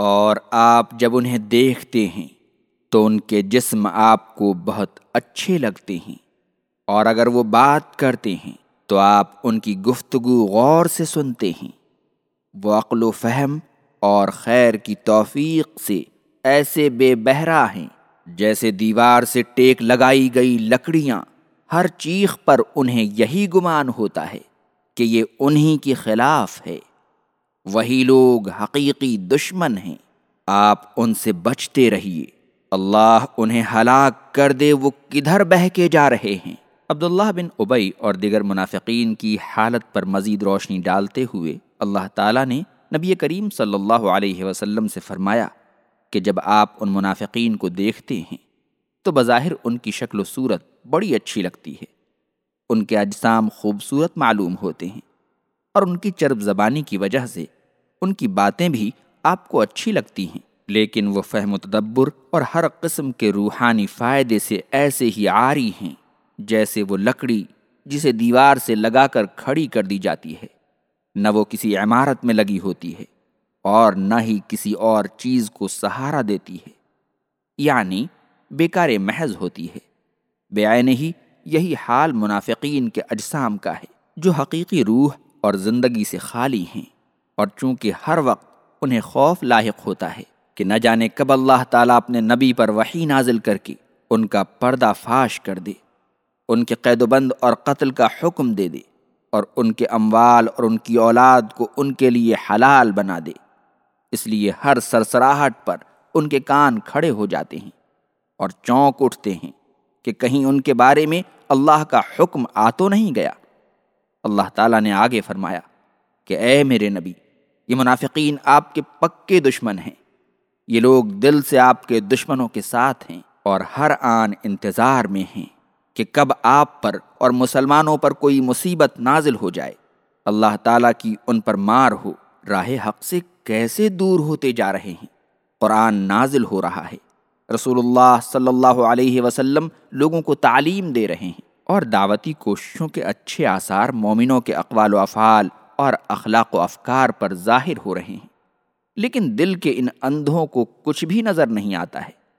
اور آپ جب انہیں دیکھتے ہیں تو ان کے جسم آپ کو بہت اچھے لگتے ہیں۔ اور اگر وہ بات کرتے ہیں تو آپ ان کی گفتگو غور سے سنتے ہیں۔ وہ عقل و فہم اور خیر کی توفیق سے ایسے بے بہرا ہیں جیسے دیوار سے ٹیک لگائی گئی لکڑیاں۔ ہر چیخ پر انہیں یہی گمان ہوتا ہے کہ یہ انہی کے خلاف ہے۔ وہی لوگ حقیقی دشمن ہیں۔ آپ ان سے بچتے رہیے۔ اللہ انہیں ہلاک کر دے، وہ کدھر بہ کے جا رہے ہیں۔ عبداللہ بن ابئی اور دیگر منافقین کی حالت پر مزید روشنی ڈالتے ہوئے اللہ تعالیٰ نے نبی کریم صلی اللہ علیہ وسلم سے فرمایا کہ جب آپ ان منافقین کو دیکھتے ہیں، تو بظاہر ان کی شکل و صورت بڑی اچھی لگتی ہے۔ ان کے اجسام خوبصورت معلوم ہوتے ہیں اور ان کی چرب زبانی کی وجہ سے ان کی باتیں بھی آپ کو اچھی لگتی ہیں۔ لیکن وہ فہم و تدبر اور ہر قسم کے روحانی فائدے سے ایسے ہی آری ہیں، جیسے وہ لکڑی جسے دیوار سے لگا کر کھڑی کر دی جاتی ہے۔ نہ وہ کسی عمارت میں لگی ہوتی ہے اور نہ ہی کسی اور چیز کو سہارا دیتی ہے۔ یعنی بیکار محض ہوتی ہے۔ بے ہی یہی حال منافقین کے اجسام کا ہے، جو حقیقی روح اور زندگی سے خالی ہیں۔ اور چونکہ ہر وقت انہیں خوف لاحق ہوتا ہے کہ نہ جانے کب اللہ تعالیٰ اپنے نبی پر وہی نازل کر کے ان کا پردہ فاش کر دے، ان کے قید و بند اور قتل کا حکم دے دے، اور ان کے اموال اور ان کی اولاد کو ان کے لیے حلال بنا دے۔ اس لیے ہر سرسراہٹ پر ان کے کان کھڑے ہو جاتے ہیں اور چونک اٹھتے ہیں کہ کہیں ان کے بارے میں اللہ کا حکم آ تو نہیں گیا۔ اللہ تعالیٰ نے آگے فرمایا کہ اے میرے نبی یہ منافقین آپ کے پکے دشمن ہیں۔ یہ لوگ دل سے آپ کے دشمنوں کے ساتھ ہیں اور ہر آن انتظار میں ہیں کہ کب آپ پر اور مسلمانوں پر کوئی مصیبت نازل ہو جائے۔ اللہ تعالیٰ کی ان پر مار ہو، راہ حق سے کیسے دور ہوتے جا رہے ہیں؟ قرآن نازل ہو رہا ہے۔ رسول اللہ صلی اللہ علیہ وسلم لوگوں کو تعلیم دے رہے ہیں اور دعوتی کوششوں کے اچھے آثار مومنوں کے اقوال و افعال اور اخلاق و افکار پر ظاہر ہو رہے ہیں، لیکن دل کے ان اندھوں کو کچھ بھی نظر نہیں آتا ہے۔